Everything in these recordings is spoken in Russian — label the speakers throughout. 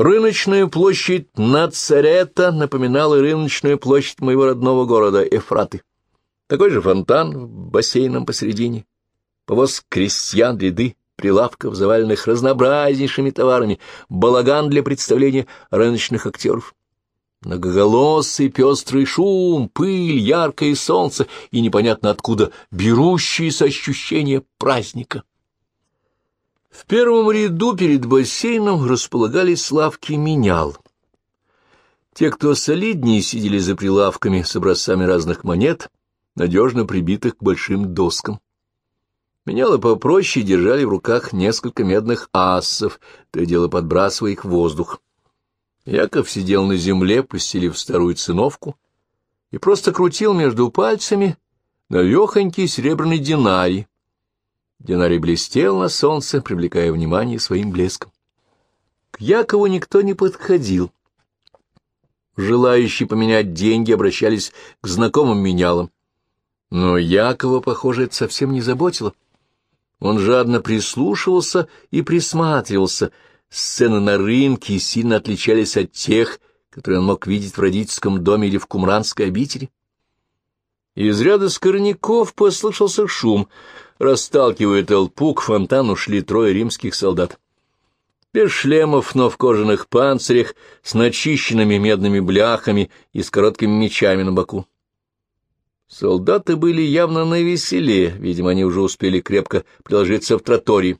Speaker 1: Рыночная площадь Нацарета напоминала рыночную площадь моего родного города Эфраты. Такой же фонтан бассейном посередине, повоз крестьян, ряды прилавков, заваленных разнообразнейшими товарами, балаган для представления рыночных актеров. Многоголосый пестрый шум, пыль, яркое солнце и непонятно откуда берущиеся ощущения праздника. В первом ряду перед бассейном располагались лавки менял. Те, кто солиднее, сидели за прилавками с образцами разных монет, надежно прибитых к большим доскам. Менялы попроще держали в руках несколько медных ассов, то и дело подбрасывая их в воздух. Яков сидел на земле, постелив старую циновку, и просто крутил между пальцами навехонький серебряный динарий. Динарий блестел на солнце, привлекая внимание своим блеском. К Якову никто не подходил. Желающие поменять деньги обращались к знакомым менялам. Но Якова, похоже, это совсем не заботило. Он жадно прислушивался и присматривался. Сцены на рынке сильно отличались от тех, которые он мог видеть в родительском доме или в кумранской обители. Из ряда скорняков послышался шум. Расталкивая толпу, к фонтану шли трое римских солдат. Без шлемов, но в кожаных панцирях, с начищенными медными бляхами и с короткими мечами на боку. Солдаты были явно на веселе, видимо, они уже успели крепко приложиться в тротории.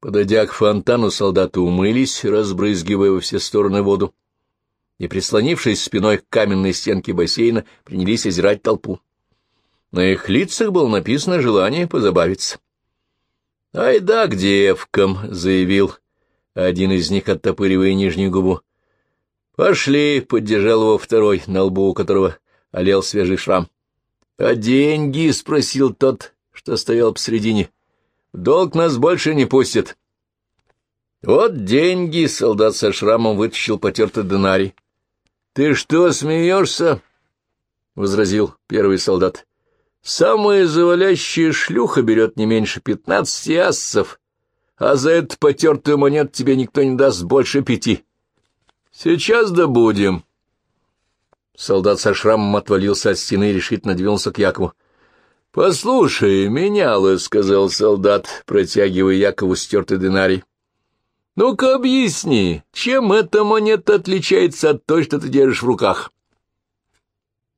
Speaker 1: Подойдя к фонтану, солдаты умылись, разбрызгивая во все стороны воду, и, прислонившись спиной к каменной стенке бассейна, принялись озирать толпу. На их лицах было написано желание позабавиться. — Ай да, к девкам! — заявил один из них, оттопыривая нижнюю губу. — Пошли! — поддержал его второй, на лбу у которого олел свежий шрам. — А деньги? — спросил тот, что стоял посредине. — Долг нас больше не пустит. — Вот деньги! — солдат со шрамом вытащил потертый динарий. — Ты что, смеешься? — возразил первый солдат. — Самая завалящая шлюха берет не меньше пятнадцати ассов, а за эту потертую монету тебе никто не даст больше пяти. — Сейчас добудем. — Солдат со шрамом отвалился от стены и решительно двинулся к Якову. — Послушай, меняло, — сказал солдат, протягивая Якову стертый динарий. — Ну-ка объясни, чем эта монета отличается от той, что ты держишь в руках?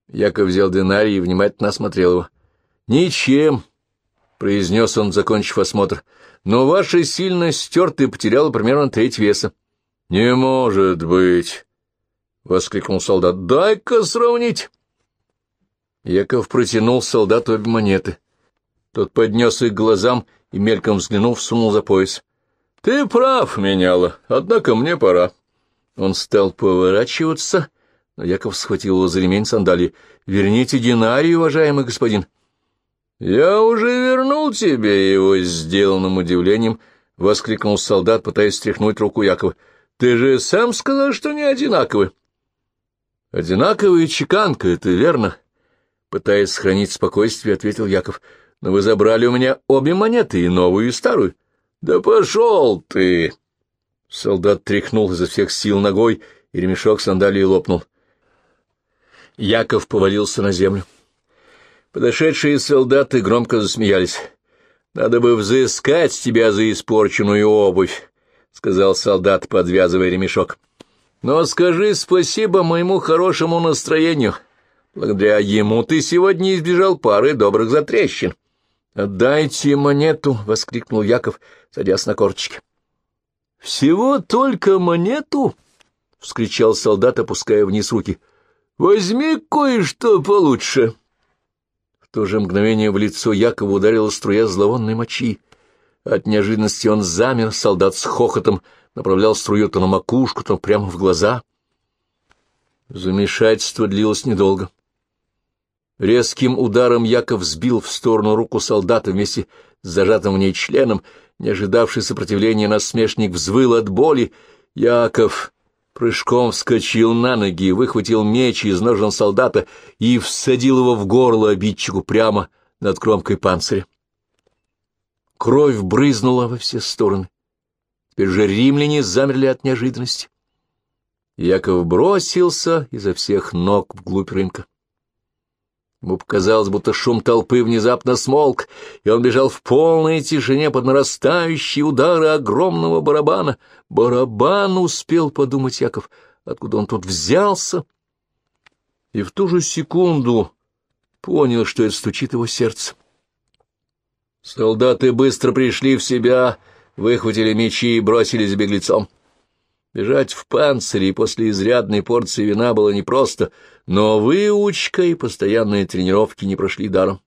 Speaker 1: Яков взял динарий и внимательно осмотрел его. — Ничем, — произнес он, закончив осмотр, — но ваша сильно стертая потеряла примерно треть веса. — Не может быть! — воскликнул солдат. — Дай-ка сравнить. Яков протянул солдату обе монеты. Тот поднес их к глазам и, мельком взглянув, сунул за пояс. — Ты прав, меняла, однако мне пора. Он стал поворачиваться, но Яков схватил его за ремень сандалии. — Верните динарий, уважаемый господин. — Я уже вернул тебе его, — сделанным удивлением воскликнул солдат, пытаясь стряхнуть руку Якова. — Ты же сам сказал, что не одинаковый. Одинаковая чеканка, это верно. Пытаясь сохранить спокойствие, ответил Яков. Но вы забрали у меня обе монеты, и новую, и старую. Да пошел ты! Солдат тряхнул изо всех сил ногой, и ремешок сандалии лопнул. Яков повалился на землю. Подошедшие солдаты громко засмеялись. — Надо бы взыскать с тебя за испорченную обувь, — сказал солдат, подвязывая ремешок. Но скажи спасибо моему хорошему настроению. Благодаря ему ты сегодня избежал пары добрых затрещин. — Отдайте монету! — воскликнул Яков, садясь на корточки. — Всего только монету? — вскричал солдат, опуская вниз руки. — Возьми кое-что получше. В то же мгновение в лицо Якова ударила струя зловонной мочи. От неожиданности он замер, солдат с хохотом направлял струю то на макушку, то прямо в глаза. Замешательство длилось недолго. Резким ударом Яков сбил в сторону руку солдата вместе с зажатым в ней членом. Не ожидавший сопротивления насмешник взвыл от боли. Яков прыжком вскочил на ноги, выхватил меч из ножен солдата и всадил его в горло обидчику прямо над кромкой панциря. Кровь брызнула во все стороны. Теперь же римляне замерли от неожиданности. Яков бросился изо всех ног вглубь рынка. Ему показалось, будто шум толпы внезапно смолк, и он бежал в полной тишине под нарастающие удары огромного барабана. Барабан успел подумать Яков, откуда он тут взялся, и в ту же секунду понял, что это стучит его сердце. Солдаты быстро пришли в себя, выхватили мечи и бросились беглецом. Бежать в панцире после изрядной порции вина было непросто, но выучка и постоянные тренировки не прошли даром.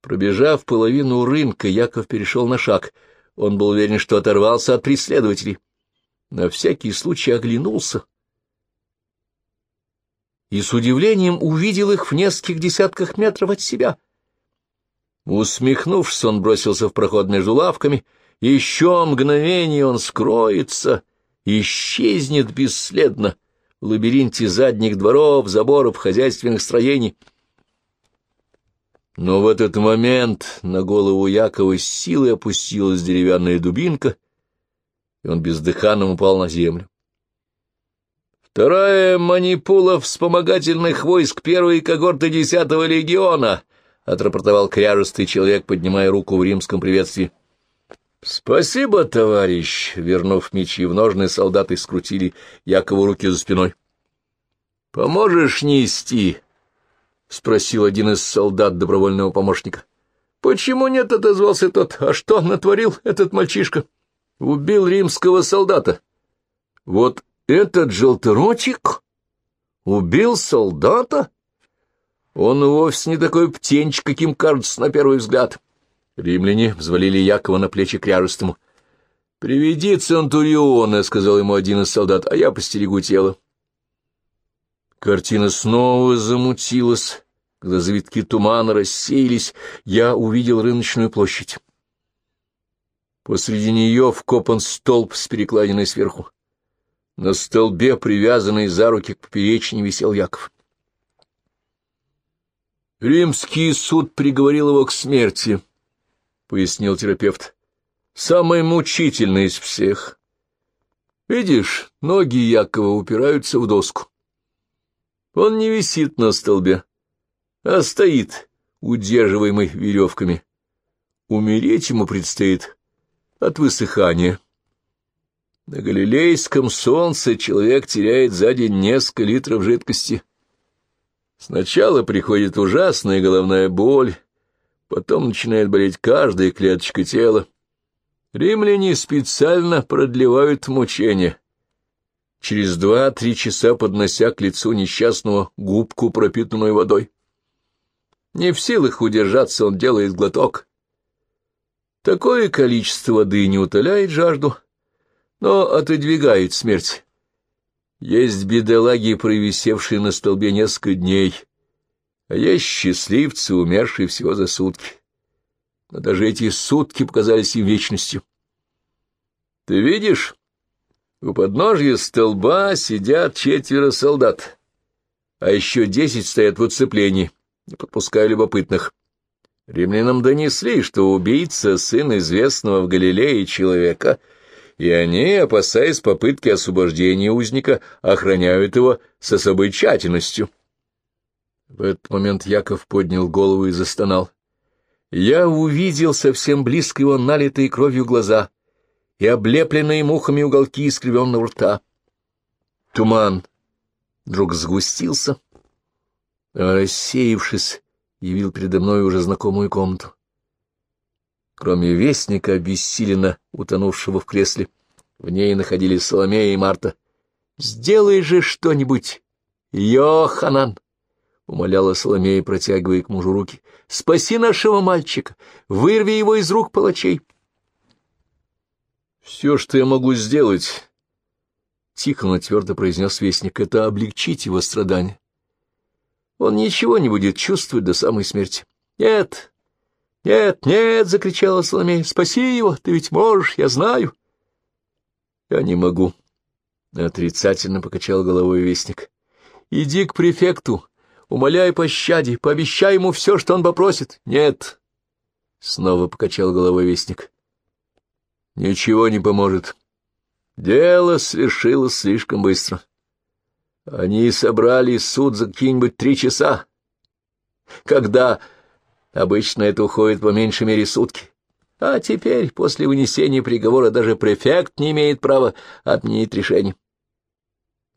Speaker 1: Пробежав половину рынка, Яков перешел на шаг. Он был уверен, что оторвался от преследователей. На всякий случай оглянулся. И с удивлением увидел их в нескольких десятках метров от себя. Усмехнувшись, он бросился в проход между лавками. Еще мгновение он скроется исчезнет бесследно в лабиринте задних дворов, заборов, хозяйственных строений. Но в этот момент на голову Якова с силой опустилась деревянная дубинка, и он бездыханным упал на землю. «Вторая манипула вспомогательных войск первой когорты десятого легиона», — отрапортовал кряжестый человек, поднимая руку в римском приветствии. — Спасибо, товарищ! — вернув мечи в ножны, солдаты скрутили Якову руки за спиной. — Поможешь нести? — спросил один из солдат добровольного помощника. — Почему нет? — отозвался тот. — А что натворил этот мальчишка? — Убил римского солдата. — Вот этот желторотик убил солдата? Он вовсе не такой птенчик, каким кажется на первый взгляд. — Римляне взвалили Якова на плечи кряжестому. — Приведи Центуриона, — сказал ему один из солдат, — а я постерегу тело. Картина снова замутилась. Когда завитки тумана рассеялись, я увидел рыночную площадь. Посреди нее вкопан столб с перекладиной сверху. На столбе, привязанный за руки к поперечине, висел Яков. Римский суд приговорил его к смерти. — пояснил терапевт. — Самый мучительный из всех. Видишь, ноги Якова упираются в доску. Он не висит на столбе, а стоит, удерживаемый веревками. Умереть ему предстоит от высыхания. На галилейском солнце человек теряет за день несколько литров жидкости. Сначала приходит ужасная головная боль, Потом начинает болеть каждая клеточка тела. Римляне специально продлевают мучения. Через два-три часа поднося к лицу несчастного губку, пропитанную водой. Не в силах удержаться, он делает глоток. Такое количество воды не утоляет жажду, но отодвигает смерть. Есть бедолаги, провисевшие на столбе несколько дней — а есть счастливцы, умершие всего за сутки. Но даже эти сутки показались им вечностью. Ты видишь, у подножья столба сидят четверо солдат, а еще десять стоят в оцеплении, не подпуская любопытных. Римлянам донесли, что убийца — сын известного в Галилее человека, и они, опасаясь попытки освобождения узника, охраняют его с особой тщательностью. В этот момент Яков поднял голову и застонал. Я увидел совсем близко его налитые кровью глаза и облепленные мухами уголки искривленного рта. Туман вдруг сгустился, а, рассеявшись, явил передо мной уже знакомую комнату. Кроме вестника, обессиленно утонувшего в кресле, в ней находились Соломея и Марта. «Сделай же что-нибудь, Йоханан!» — умоляла Соломея, протягивая к мужу руки. — Спаси нашего мальчика! Вырви его из рук палачей! — Все, что я могу сделать, — тихо, но твердо произнес вестник, — это облегчить его страдания. Он ничего не будет чувствовать до самой смерти. — Нет, нет, нет! — закричала Соломея. — Спаси его! Ты ведь можешь, я знаю. — Я не могу. — отрицательно покачал головой вестник. — Иди к префекту Умоляй пощаде, пообещай ему все, что он попросит. Нет. Снова покачал головой вестник. Ничего не поможет. Дело свершилось слишком быстро. Они собрали суд за какие-нибудь три часа. Когда обычно это уходит по меньшей мере сутки. А теперь, после вынесения приговора, даже префект не имеет права отменить решение.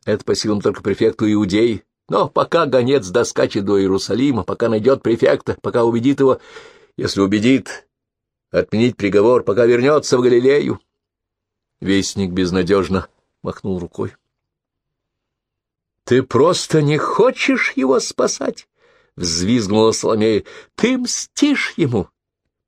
Speaker 1: Это по силам только префекту Иудеи. Но пока гонец доскачет до Иерусалима, пока найдет префекта, пока убедит его, если убедит, отменить приговор, пока вернется в Галилею. Вестник безнадежно махнул рукой. — Ты просто не хочешь его спасать? — взвизгнула Соломея. — Ты мстишь ему.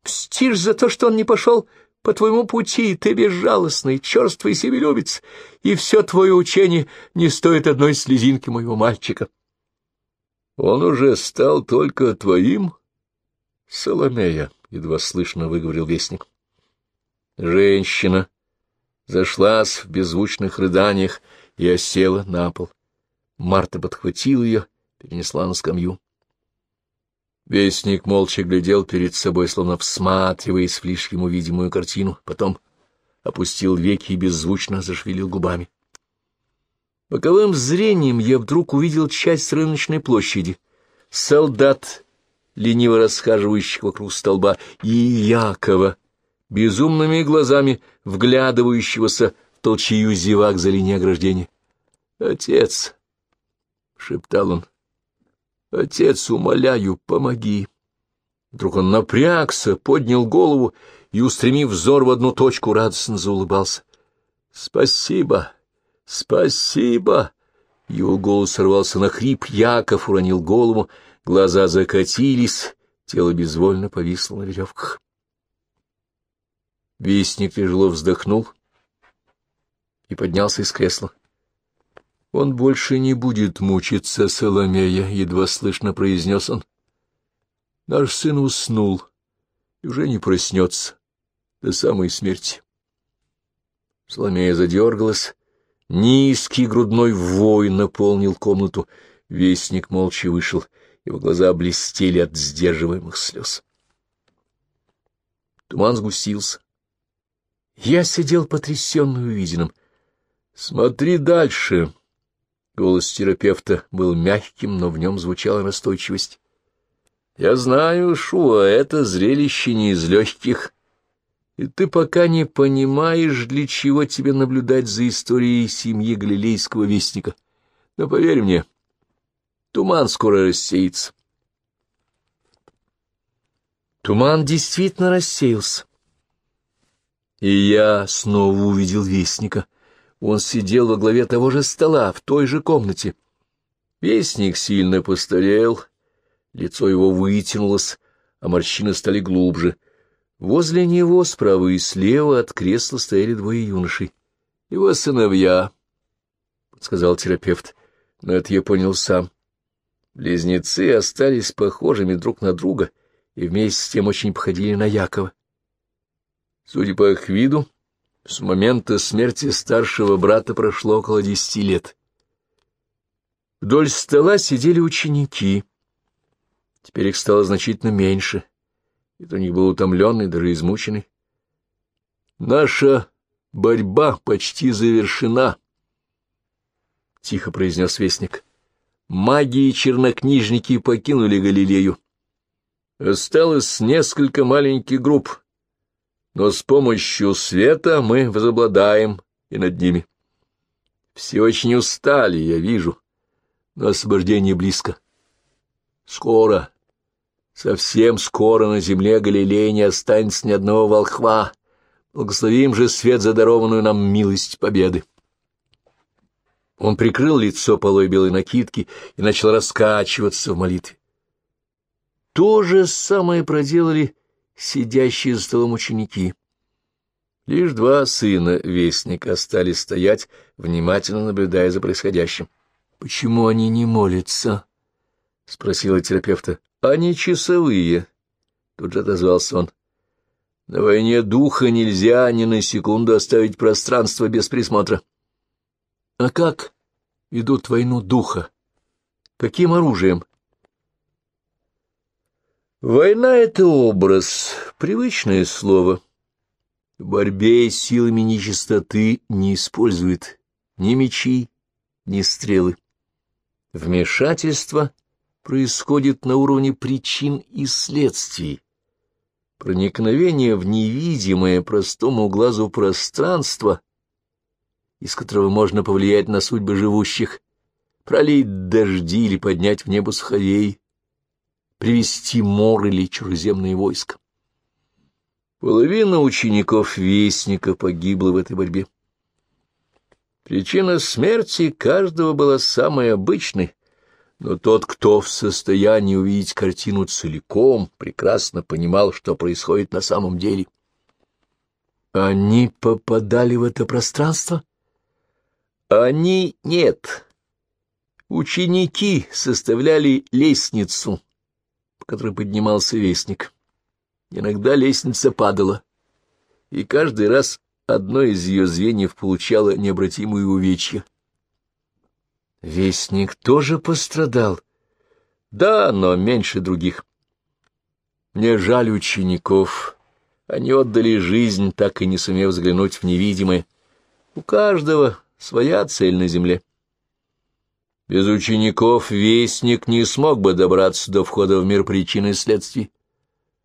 Speaker 1: Мстишь за то, что он не пошел по твоему пути, ты безжалостный, черствый себелюбец, и все твое учение не стоит одной слезинки моего мальчика. — Он уже стал только твоим, Соломея, — едва слышно выговорил вестник. Женщина зашлась в беззвучных рыданиях и осела на пол. Марта подхватила ее, перенесла на скамью. Вестник молча глядел перед собой, словно всматриваясь в лишь ему видимую картину, потом опустил веки и беззвучно зашевелил губами. Боковым зрением я вдруг увидел часть рыночной площади. Солдат, лениво расхаживающих вокруг столба, и Якова, безумными глазами вглядывающегося в толчею зевак за линией ограждения. «Отец!» — шептал он. Отец, умоляю, помоги. Вдруг он напрягся, поднял голову и, устремив взор в одну точку, радостно заулыбался. — Спасибо, спасибо! Его голос сорвался на хрип, Яков уронил голову, глаза закатились, тело безвольно повисло на веревках. Вестник тяжело вздохнул и поднялся из кресла. Он больше не будет мучиться, Соломея, — едва слышно произнес он. Наш сын уснул и уже не проснется до самой смерти. Соломея задергалась. Низкий грудной вой наполнил комнату. Вестник молча вышел. Его глаза блестели от сдерживаемых слез. Туман сгустился. Я сидел потрясенный увиденным. — Смотри дальше, Голос терапевта был мягким, но в нем звучала настойчивость. — Я знаю, Шуа, это зрелище не из легких, и ты пока не понимаешь, для чего тебе наблюдать за историей семьи галилейского вестника. Но поверь мне, туман скоро рассеется. Туман действительно рассеялся. И я снова увидел вестника — он сидел во главе того же стола, в той же комнате. Вестник сильно постарел, лицо его вытянулось, а морщины стали глубже. Возле него справа и слева от кресла стояли двое юношей. Его сыновья, — подсказал терапевт, но это я понял сам. Близнецы остались похожими друг на друга и вместе с тем очень походили на Якова. Судя по их виду, с момента смерти старшего брата прошло около десяти лет. Вдоль стола сидели ученики. Теперь их стало значительно меньше. И у них был утомленный, даже измученный. «Наша борьба почти завершена», — тихо произнес вестник. «Маги и чернокнижники покинули Галилею. Осталось несколько маленьких групп» но с помощью света мы возобладаем и над ними. Все очень устали, я вижу, но освобождение близко. Скоро, совсем скоро на земле Галилея не останется ни одного волхва. Благословим же свет за дарованную нам милость победы. Он прикрыл лицо полой белой накидки и начал раскачиваться в молитве. То же самое проделали сидящие за столом ученики. Лишь два сына Вестника остались стоять, внимательно наблюдая за происходящим. — Почему они не молятся? — спросила терапевта. — Они часовые, — тут же отозвался он. — На войне духа нельзя ни на секунду оставить пространство без присмотра. — А как ведут войну духа? Каким оружием? Война — это образ, привычное слово. В борьбе силами нечистоты не использует ни мечи, ни стрелы. Вмешательство происходит на уровне причин и следствий. Проникновение в невидимое простому глазу пространство, из которого можно повлиять на судьбы живущих, пролить дожди или поднять в небо суховей, привести мор или чужеземные войска. Половина учеников Вестника погибла в этой борьбе. Причина смерти каждого была самой обычной, но тот, кто в состоянии увидеть картину целиком, прекрасно понимал, что происходит на самом деле. Они попадали в это пространство? Они нет. Ученики составляли лестницу, по которой поднимался вестник. Иногда лестница падала, и каждый раз одно из ее звеньев получало необратимую увечья. Вестник тоже пострадал. Да, но меньше других. Мне жаль учеников. Они отдали жизнь, так и не сумев взглянуть в невидимое. У каждого своя цель на земле. Без учеников Вестник не смог бы добраться до входа в мир причин и следствий.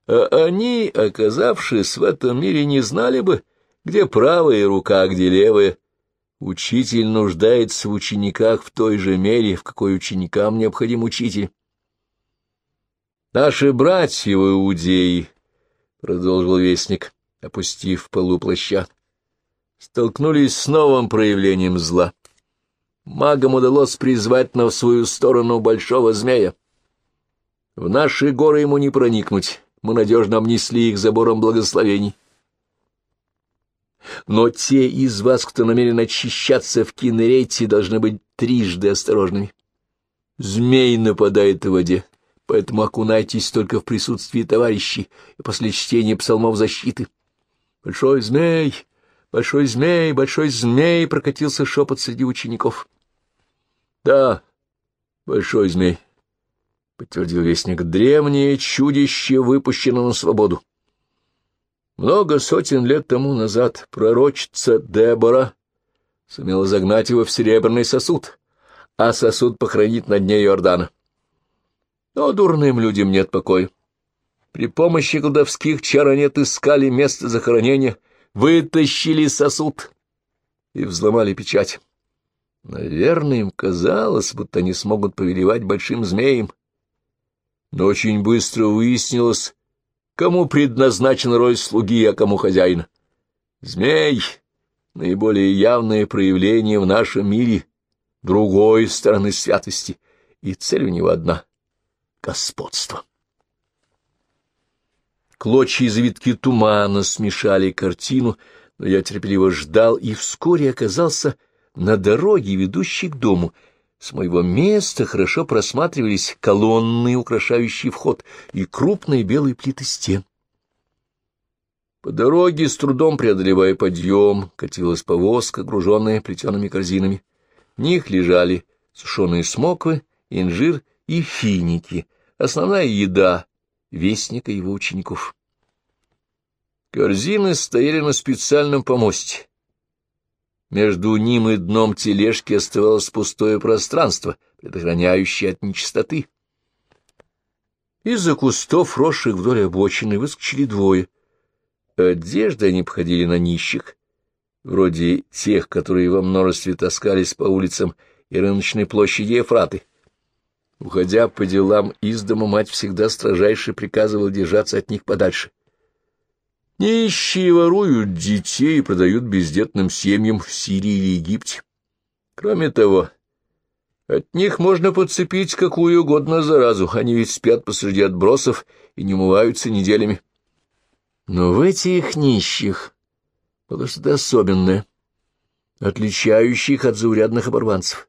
Speaker 1: А они, оказавшись в этом мире, не знали бы, где правая рука, где левая. Учитель нуждается в учениках в той же мере, в какой ученикам необходим учитель. «Наши братья в Иудеи», — продолжил вестник, опустив полу плаща, — столкнулись с новым проявлением зла. Магам удалось призвать на свою сторону большого змея. В наши горы ему не проникнуть, мы надежно обнесли их забором благословений. Но те из вас, кто намерен очищаться в Кинерете, должны быть трижды осторожными. Змей нападает в воде, поэтому окунайтесь только в присутствии товарищей и после чтения псалмов защиты. Большой змей, большой змей, большой змей, прокатился шепот среди учеников. Да, большой змей, подтвердил вестник, древнее чудище выпущено на свободу. Много сотен лет тому назад пророчица Дебора сумела загнать его в серебряный сосуд, а сосуд похоронить на дне Иордана. Но дурным людям нет покоя. При помощи колдовских чар они отыскали место захоронения, вытащили сосуд и взломали печать. Наверное, им казалось, будто они смогут повелевать большим змеем. Но очень быстро выяснилось, кому предназначена роль слуги, а кому хозяина. Змей — наиболее явное проявление в нашем мире другой стороны святости, и цель у него одна — господство. Клочья и завитки тумана смешали картину, но я терпеливо ждал и вскоре оказался на дороге, ведущей к дому — с моего места хорошо просматривались колонны, украшающие вход, и крупные белые плиты стен. По дороге, с трудом преодолевая подъем, катилась повозка, груженная плетеными корзинами. В них лежали сушеные смоквы, инжир и финики, основная еда вестника его учеников. Корзины стояли на специальном помосте, между ним и дном тележки оставалось пустое пространство, предохраняющее от нечистоты. Из-за кустов, росших вдоль обочины, выскочили двое. Одежды они обходили на нищих, вроде тех, которые во множестве таскались по улицам и рыночной площади Ефраты. Уходя по делам из дома, мать всегда строжайше приказывала держаться от них подальше. Нищие воруют детей и продают бездетным семьям в Сирии или Египте. Кроме того, от них можно подцепить какую угодно заразу, они ведь спят посреди отбросов и не умываются неделями. Но в этих нищих было что-то особенное, их от заурядных оборванцев.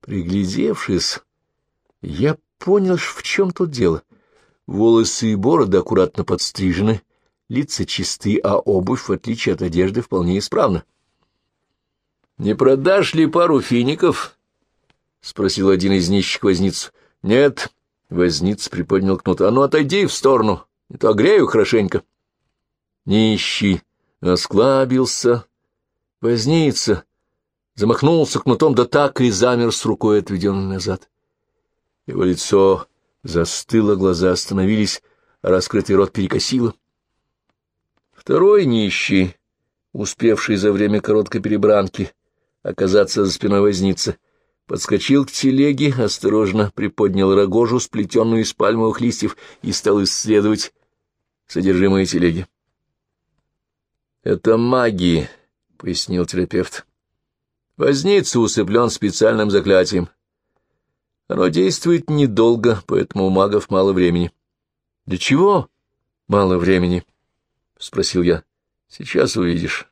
Speaker 1: Приглядевшись, я понял, в чем тут дело. Волосы и бороды аккуратно подстрижены, лица чисты, а обувь, в отличие от одежды, вполне исправна. — Не продашь ли пару фиников? — спросил один из нищих возниц. — Нет, — возниц приподнял кнут. — А ну, отойди в сторону, не то огрею хорошенько. Нищий осклабился, возница, замахнулся кнутом, да так и замер с рукой, отведенной назад. Его лицо застыло, глаза остановились, а раскрытый рот перекосило. Второй нищий, успевший за время короткой перебранки оказаться за спиной возницы, подскочил к телеге, осторожно приподнял рогожу, сплетенную из пальмовых листьев, и стал исследовать содержимое телеги. — Это магии, — пояснил терапевт. Возница усыплен специальным заклятием. Оно действует недолго, поэтому у магов мало времени. — Для чего мало времени? — спросил я. — Сейчас увидишь.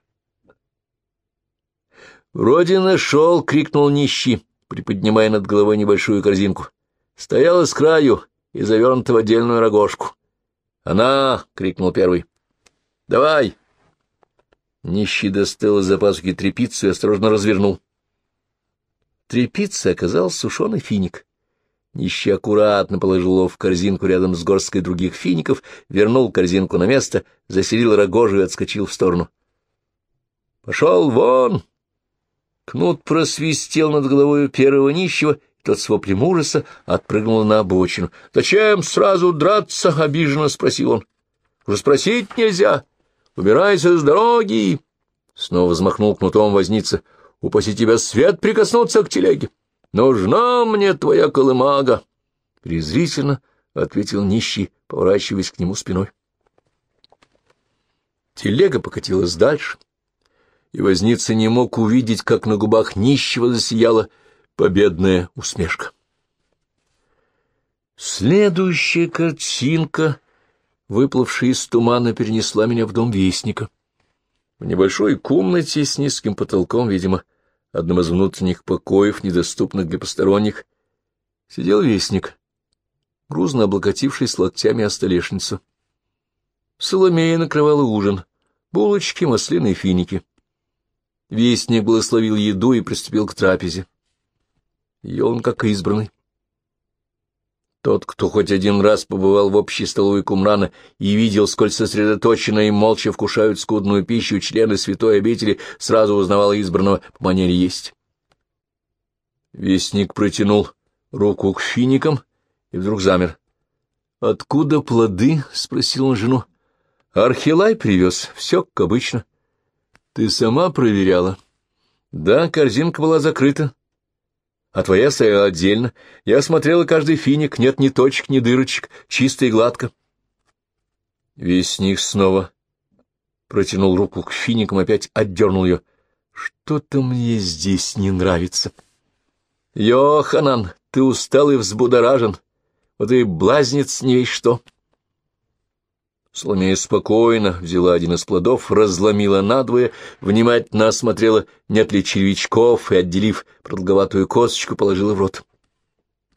Speaker 1: «Вроде нашел!» — крикнул нищий, приподнимая над головой небольшую корзинку. Стояла с краю и завернута в отдельную рогожку. «Она!» — крикнул первый. «Давай!» Нищий достал из-за пазухи трепицу и осторожно развернул. Трепица оказался сушеный финик. Нищий аккуратно положил его в корзинку рядом с горсткой других фиников, вернул корзинку на место, заселил рогожу и отскочил в сторону. «Пошел вон!» Кнут просвистел над головой первого нищего, тот с воплем ужаса отпрыгнул на обочину. — Зачем сразу драться? — обиженно спросил он. — Уже спросить нельзя. Убирайся с дороги. Снова взмахнул кнутом возница. — Упаси тебя свет прикоснуться к телеге. Нужна мне твоя колымага. Презрительно ответил нищий, поворачиваясь к нему спиной. Телега покатилась дальше и возница не мог увидеть, как на губах нищего засияла победная усмешка. Следующая картинка, выплывшая из тумана, перенесла меня в дом Вестника. В небольшой комнате с низким потолком, видимо, одном из внутренних покоев, недоступных для посторонних, сидел Вестник, грузно облокотившись локтями о столешницу. Соломея накрывала ужин, булочки, маслины и финики. Вестник благословил еду и приступил к трапезе. Ел он как избранный. Тот, кто хоть один раз побывал в общей столовой Кумрана и видел, сколь сосредоточенно и молча вкушают скудную пищу члены святой обители, сразу узнавал избранного по манере есть. Вестник протянул руку к финикам и вдруг замер. — Откуда плоды? — спросил он жену. — Архилай привез, все как обычно. — ты сама проверяла? Да, корзинка была закрыта. А твоя стояла отдельно. Я смотрела каждый финик, нет ни точек, ни дырочек, чисто и гладко. Вестник снова протянул руку к финикам, опять отдернул ее. Что-то мне здесь не нравится. Йоханан, ты устал и взбудоражен. Вот и блазнец не весь что. Соломея спокойно взяла один из плодов, разломила надвое, внимательно осмотрела, нет ли червячков, и, отделив продолговатую косточку, положила в рот.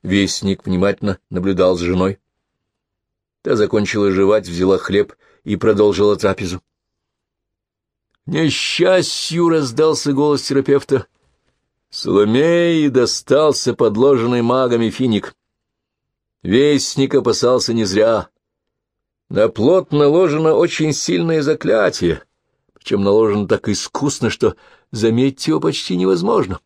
Speaker 1: Вестник внимательно наблюдал с женой. Та закончила жевать, взяла хлеб и продолжила трапезу. «Несчастью!» — раздался голос терапевта. Соломеи достался подложенный магами финик. Вестник опасался не зря. На плод наложено очень сильное заклятие, причем наложено так искусно, что заметить его почти невозможно.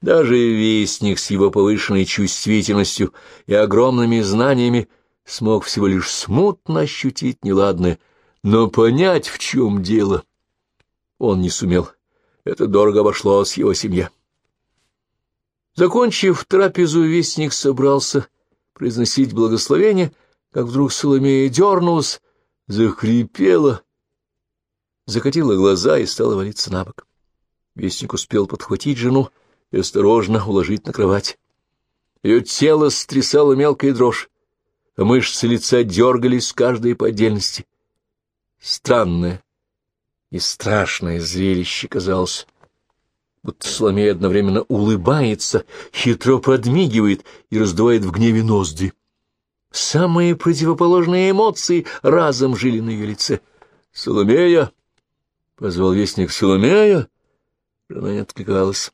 Speaker 1: Даже вестник с его повышенной чувствительностью и огромными знаниями смог всего лишь смутно ощутить неладное, но понять, в чем дело, он не сумел. Это дорого обошлось его семье. Закончив трапезу, вестник собрался произносить благословение — как вдруг Соломея дернулась, захрипела, закатила глаза и стала валиться на бок. Вестник успел подхватить жену и осторожно уложить на кровать. Ее тело стрясало мелкая дрожь, а мышцы лица дергались каждой по отдельности. Странное и страшное зрелище казалось, будто Соломея одновременно улыбается, хитро подмигивает и раздувает в гневе ноздри. Самые противоположные эмоции разом жили на ее лице. «Соломея!» — позвал вестник «Соломея!» Она не откликалась.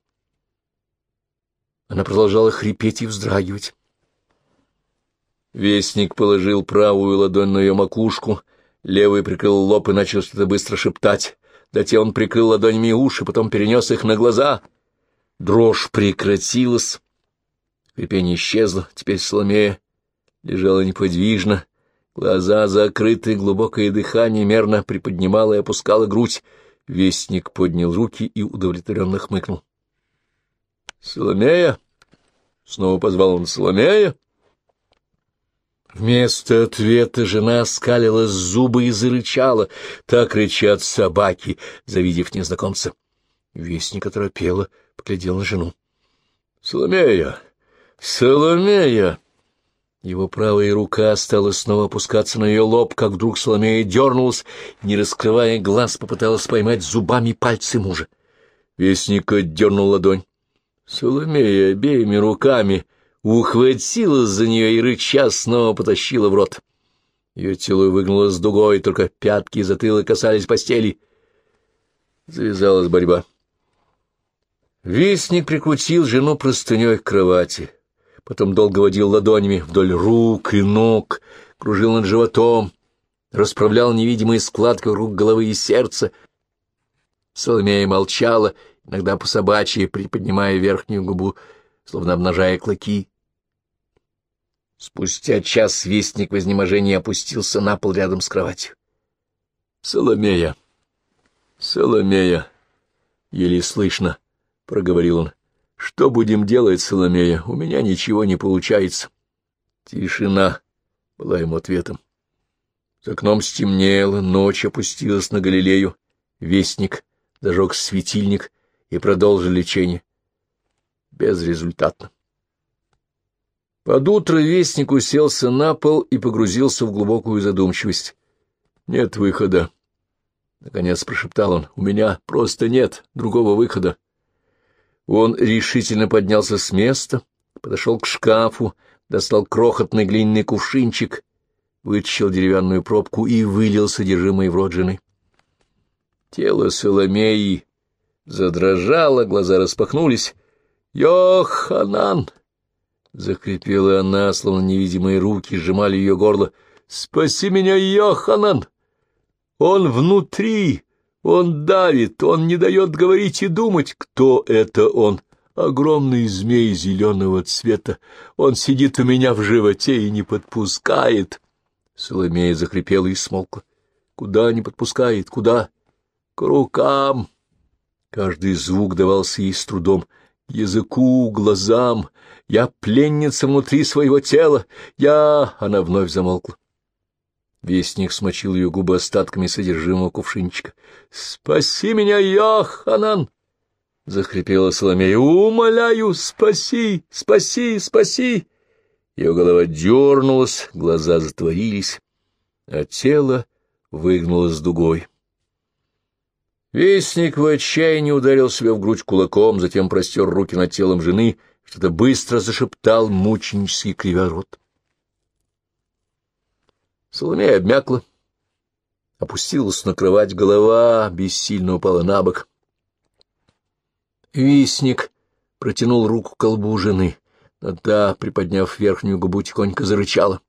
Speaker 1: Она продолжала хрипеть и вздрагивать. Вестник положил правую ладонь на ее макушку, левый прикрыл лоб и начал что-то быстро шептать. Затем он прикрыл ладонями уши, потом перенес их на глаза. Дрожь прекратилась. Крепение исчезло. Теперь Соломея лежала неподвижно. Глаза закрыты, глубокое дыхание мерно приподнимало и опускало грудь. Вестник поднял руки и удовлетворенно хмыкнул. — Соломея! — снова позвал он. — Соломея! Вместо ответа жена скалила зубы и зарычала. Так рычат собаки, завидев незнакомца. Вестник оторопела, поглядел на жену. — Соломея! Соломея! Его правая рука стала снова опускаться на ее лоб, как вдруг Соломея дернулась, не раскрывая глаз, попыталась поймать зубами пальцы мужа. Вестник отдернул ладонь. Соломея обеими руками ухватилась за нее и, рыча, снова потащила в рот. Ее тело выгнулось дугой, только пятки и затылок касались постели. Завязалась борьба. Вестник прикрутил жену простыней к кровати потом долго водил ладонями вдоль рук и ног, кружил над животом, расправлял невидимые складки вокруг головы и сердца. Соломея молчала, иногда по собачьи, приподнимая верхнюю губу, словно обнажая клыки. Спустя час вестник в изнеможении опустился на пол рядом с кроватью. — Соломея! Соломея! — еле слышно, — проговорил он. Что будем делать, Соломея? У меня ничего не получается. Тишина была ему ответом. За окном стемнело, ночь опустилась на Галилею. Вестник зажег светильник и продолжил лечение. Безрезультатно. Под утро вестник уселся на пол и погрузился в глубокую задумчивость. «Нет выхода», — наконец прошептал он. «У меня просто нет другого выхода. Он решительно поднялся с места, подошел к шкафу, достал крохотный глиняный кувшинчик, вытащил деревянную пробку и вылил содержимое в рот жены. Тело Соломеи задрожало, глаза распахнулись. «Йоханан!» — закрепила она, словно невидимые руки сжимали ее горло. «Спаси меня, Йоханан! Он внутри!» Он давит, он не дает говорить и думать. Кто это он? Огромный змей зеленого цвета. Он сидит у меня в животе и не подпускает. Соломея захрипела и смолкла. Куда не подпускает? Куда? К рукам. Каждый звук давался ей с трудом. Языку, глазам. Я пленница внутри своего тела. Я... Она вновь замолкла. Вестник смочил ее губы остатками содержимого кувшинчика. — Спаси меня, Йоханан! — захрипела Соломея. — Умоляю, спаси, спаси, спаси! Ее голова дернулась, глаза затворились, а тело выгнулось дугой. Вестник в отчаянии ударил себя в грудь кулаком, затем простер руки над телом жены, что-то быстро зашептал, мученический кривя. Соломея обмякла, опустилась на кровать, голова бессильно упала на бок. Висник протянул руку к колбу жены, но та, приподняв верхнюю губу, тихонько зарычала.